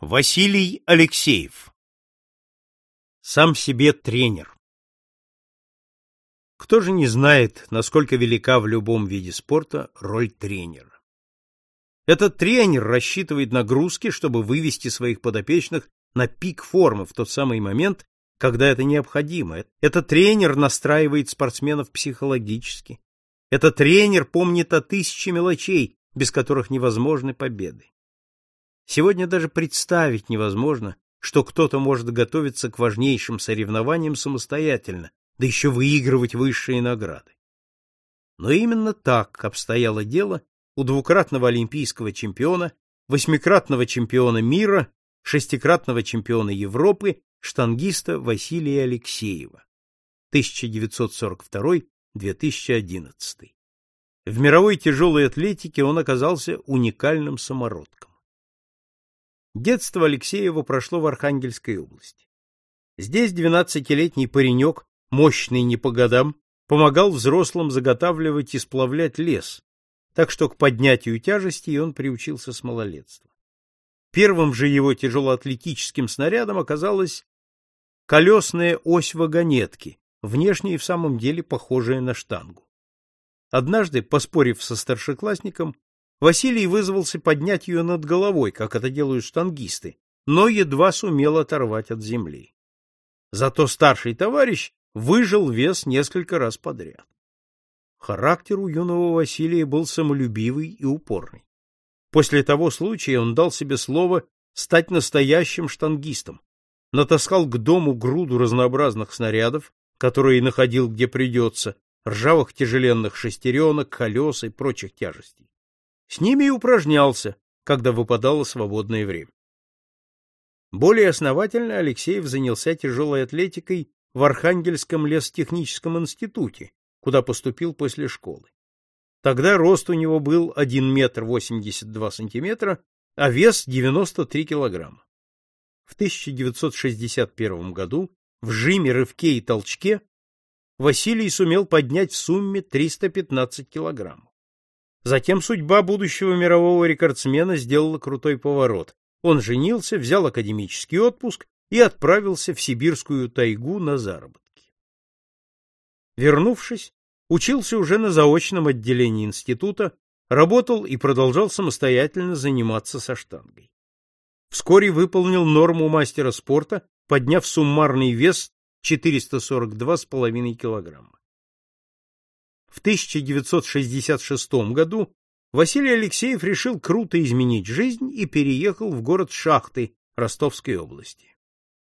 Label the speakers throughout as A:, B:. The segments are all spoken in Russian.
A: Василий Алексеев Сам себе тренер Кто же не знает, насколько велика в любом виде спорта роль тренера? Этот тренер рассчитывает нагрузки, чтобы вывести своих подопечных на пик формы в тот самый момент, когда это необходимо. Этот тренер настраивает спортсменов психологически. Этот тренер помнит о тысяче мелочей, без которых невозможны победы. Сегодня даже представить невозможно, что кто-то может готовиться к важнейшим соревнованиям самостоятельно, да еще выигрывать высшие награды. Но именно так обстояло дело у двукратного олимпийского чемпиона, восьмикратного чемпиона мира, шестикратного чемпиона Европы, штангиста Василия Алексеева 1942-2011. В мировой тяжелой атлетике он оказался уникальным самородком. Детство Алексеева прошло в Архангельской области. Здесь двенадцатилетний паренек, мощный не по годам, помогал взрослым заготавливать и сплавлять лес, так что к поднятию тяжестей он приучился с малолетства. Первым же его тяжелоатлетическим снарядом оказалась колесная ось вагонетки, внешне и в самом деле похожая на штангу. Однажды, поспорив со старшеклассником, Василий вызвался поднять ее над головой, как это делают штангисты, но едва сумел оторвать от земли. Зато старший товарищ выжил вес несколько раз подряд. Характер у юного Василия был самолюбивый и упорный. После того случая он дал себе слово стать настоящим штангистом, натаскал к дому груду разнообразных снарядов, которые находил где придется, ржавых тяжеленных шестеренок, колес и прочих тяжестей. С ними и упражнялся, когда выпадало свободное время. Более основательно Алексеев занялся тяжелой атлетикой в Архангельском лесотехническом институте, куда поступил после школы. Тогда рост у него был 1 метр 82 сантиметра, а вес 93 килограмма. В 1961 году в жиме, рывке и толчке Василий сумел поднять в сумме 315 килограммов. Затем судьба будущего мирового рекордсмена сделала крутой поворот. Он женился, взял академический отпуск и отправился в сибирскую тайгу на заработки. Вернувшись, учился уже на заочном отделении института, работал и продолжал самостоятельно заниматься со штангой. Вскоре выполнил норму мастера спорта, подняв суммарный вес 442,5 килограмма. В 1966 году Василий Алексеев решил круто изменить жизнь и переехал в город Шахты Ростовской области.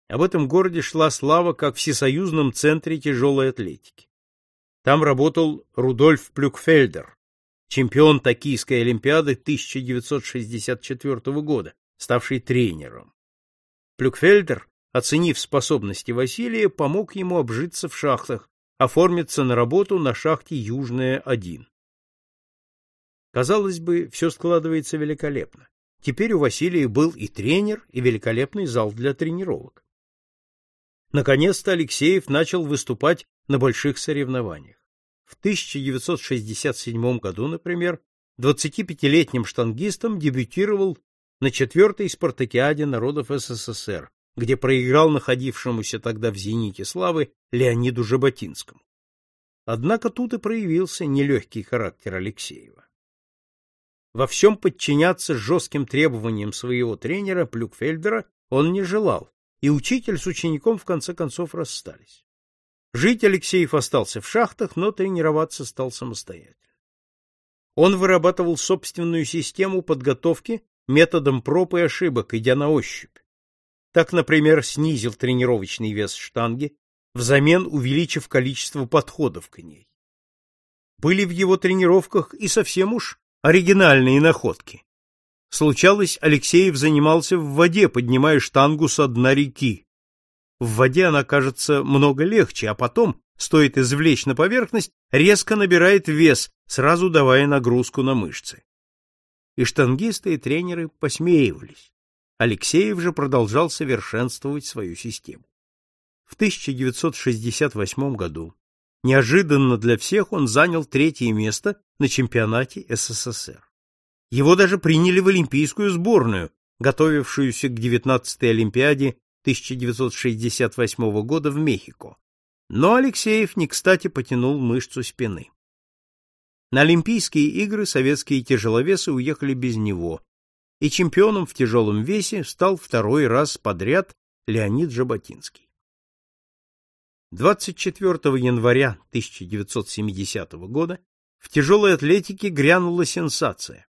A: Об этом городе шла слава как всесоюзном центре тяжелой атлетики. Там работал Рудольф Плюкфельдер, чемпион Токийской олимпиады 1964 года, ставший тренером. Плюкфельдер оценив способности Василия, помог ему обжиться в шахтах, оформиться на работу на шахте Южная-1. Казалось бы, все складывается великолепно. Теперь у Василия был и тренер, и великолепный зал для тренировок. Наконец-то Алексеев начал выступать на больших соревнованиях. В 1967 году, например, 25-летним штангистом дебютировал на четвертой спартакиаде народов СССР, где проиграл находившемуся тогда в зените славы Леониду Жаботинскому. Однако тут и проявился нелегкий характер Алексеева. Во всем подчиняться жестким требованиям своего тренера Плюкфельдера он не желал, и учитель с учеником в конце концов расстались. Жить Алексеев остался в шахтах, но тренироваться стал самостоятельно. Он вырабатывал собственную систему подготовки методом проб и ошибок, идя на ощупь. Так, например, снизил тренировочный вес штанги, взамен увеличив количество подходов к ней. Были в его тренировках и совсем уж оригинальные находки. Случалось, Алексеев занимался в воде, поднимая штангу со дна реки. В воде она кажется много легче, а потом, стоит извлечь на поверхность, резко набирает вес, сразу давая нагрузку на мышцы. И штангисты и тренеры посмеивались. Алексеев же продолжал совершенствовать свою систему. В 1968 году неожиданно для всех он занял третье место на чемпионате СССР. Его даже приняли в олимпийскую сборную, готовившуюся к 19-й Олимпиаде 1968 года в Мехико. Но Алексеев не кстати потянул мышцу спины. На Олимпийские игры советские тяжеловесы уехали без него, и чемпионом в тяжелом весе стал второй раз подряд Леонид Жаботинский. 24 января 1970 года в тяжелой атлетике грянула сенсация.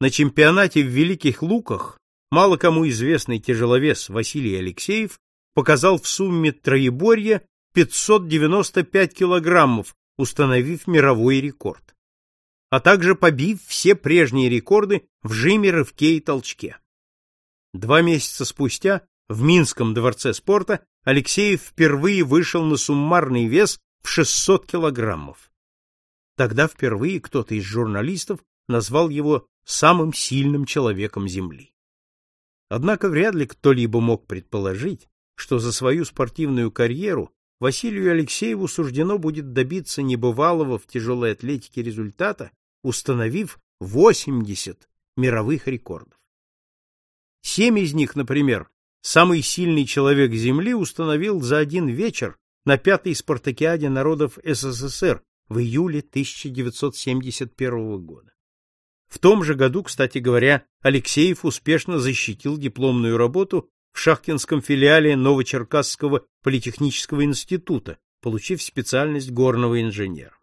A: На чемпионате в Великих Луках мало кому известный тяжеловес Василий Алексеев показал в сумме троеборья 595 килограммов, установив мировой рекорд, а также побив все прежние рекорды в жиме, рывке и толчке. Два месяца спустя в Минском дворце спорта Алексеев впервые вышел на суммарный вес в 600 килограммов. Тогда впервые кто-то из журналистов назвал его самым сильным человеком Земли. Однако вряд ли кто-либо мог предположить, что за свою спортивную карьеру Василию Алексееву суждено будет добиться небывалого в тяжелой атлетике результата, установив 80 мировых рекордов. Семь из них, например, самый сильный человек Земли установил за один вечер на пятой спартакиаде народов СССР в июле 1971 года. В том же году, кстати говоря, Алексеев успешно защитил дипломную работу в шахтинском филиале Новочеркасского политехнического института, получив специальность горного инженера.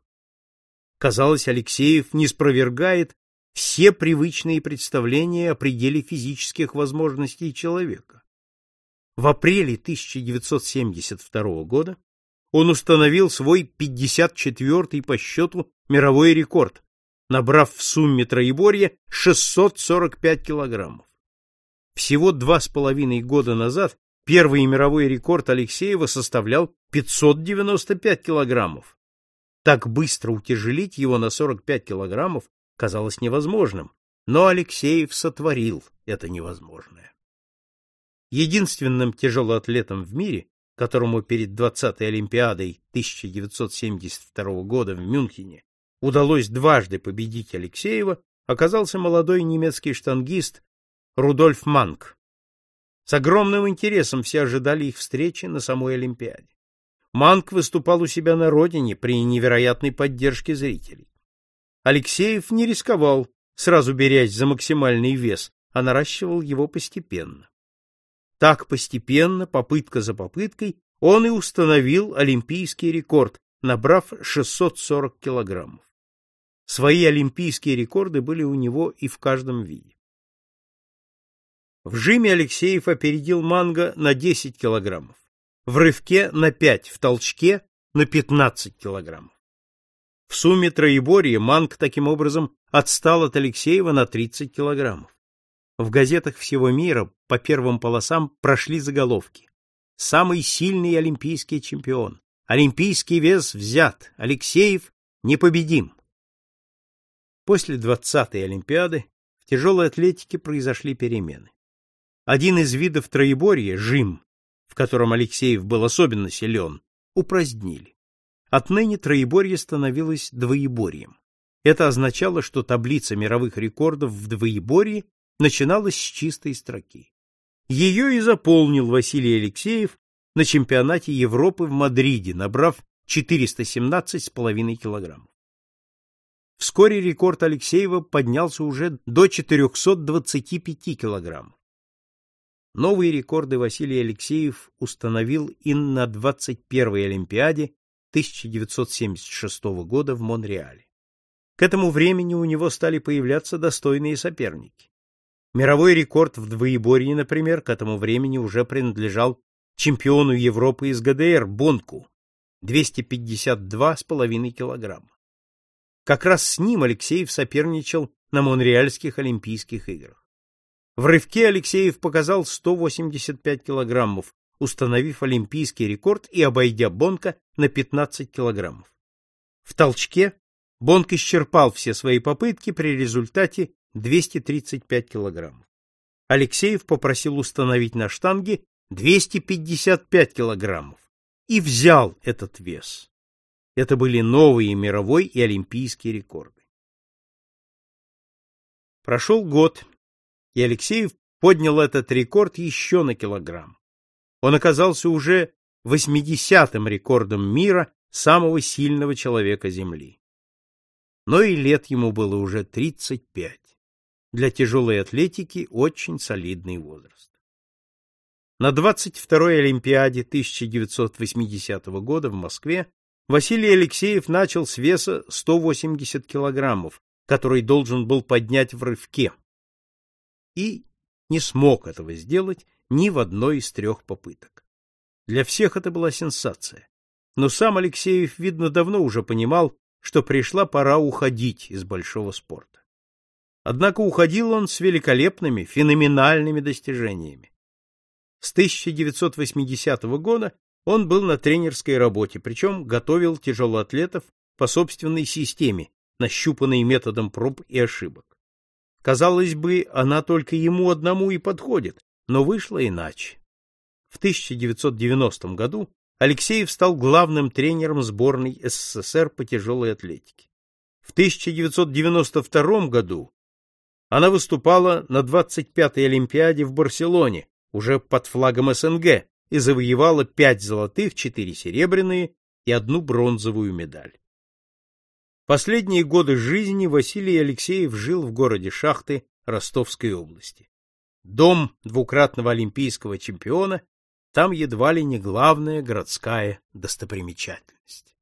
A: Казалось, Алексеев не спровергает все привычные представления о пределе физических возможностей человека. В апреле 1972 года он установил свой 54-й по счету мировой рекорд, набрав в сумме троеборья 645 килограммов. Всего два с половиной года назад первый мировой рекорд Алексеева составлял 595 килограммов. Так быстро утяжелить его на 45 килограммов казалось невозможным, но Алексеев сотворил это невозможное. Единственным тяжелоатлетом в мире, которому перед 20-й Олимпиадой 1972 года в Мюнхене удалось дважды победить Алексеева, оказался молодой немецкий штангист Рудольф Манк. С огромным интересом все ожидали их встречи на самой Олимпиаде. Манк выступал у себя на родине при невероятной поддержке зрителей. Алексеев не рисковал, сразу берясь за максимальный вес, а наращивал его постепенно. Так постепенно, попытка за попыткой, он и установил олимпийский рекорд, набрав 640 килограммов. Свои олимпийские рекорды были у него и в каждом виде. В жиме Алексеев опередил Манго на 10 килограммов, в рывке на 5, в толчке на 15 килограммов. В сумме троеборья Манг таким образом отстал от Алексеева на 30 килограммов. В газетах всего мира по первым полосам прошли заголовки. Самый сильный олимпийский чемпион. Олимпийский вес взят. Алексеев непобедим. После 20-й Олимпиады в тяжелой атлетике произошли перемены. Один из видов троеборья, жим, в котором Алексеев был особенно силен, упразднили. Отныне троеборье становилось двоеборьем. Это означало, что таблица мировых рекордов в двоеборье начиналась с чистой строки. Ее и заполнил Василий Алексеев на чемпионате Европы в Мадриде, набрав 417,5 килограммов. Вскоре рекорд Алексеева поднялся уже до 425 килограммов. Новые рекорды Василий Алексеев установил и на 21-й Олимпиаде 1976 года в Монреале. К этому времени у него стали появляться достойные соперники. Мировой рекорд в двоеборье, например, к этому времени уже принадлежал чемпиону Европы из ГДР Бонку 252,5 килограмма. Как раз с ним Алексеев соперничал на Монреальских Олимпийских играх. В рывке Алексеев показал 185 килограммов, установив олимпийский рекорд и обойдя Бонка на 15 килограммов. В толчке Бонк исчерпал все свои попытки при результате 235 килограммов. Алексеев попросил установить на штанге 255 килограммов и взял этот вес. Это были новые мировой и олимпийские рекорды. Прошел год, и Алексеев поднял этот рекорд еще на килограмм. Он оказался уже 80-м рекордом мира самого сильного человека Земли. Но и лет ему было уже 35. Для тяжелой атлетики очень солидный возраст. На 22-й Олимпиаде 1980 года в Москве Василий Алексеев начал с веса 180 килограммов, который должен был поднять в рывке, и не смог этого сделать ни в одной из трех попыток. Для всех это была сенсация. Но сам Алексеев, видно, давно уже понимал, что пришла пора уходить из большого спорта. Однако уходил он с великолепными, феноменальными достижениями. С 1980 года он был на тренерской работе, причем готовил тяжелоатлетов по собственной системе, нащупанной методом проб и ошибок. Казалось бы, она только ему одному и подходит, но вышло иначе. В 1990 году Алексеев стал главным тренером сборной СССР по тяжелой атлетике. В 1992 году она выступала на 25-й Олимпиаде в Барселоне, уже под флагом СНГ, и завоевала пять золотых, четыре серебряные и одну бронзовую медаль. Последние годы жизни Василий Алексеев жил в городе Шахты Ростовской области. Дом двукратного олимпийского чемпиона там едва ли не главная городская достопримечательность.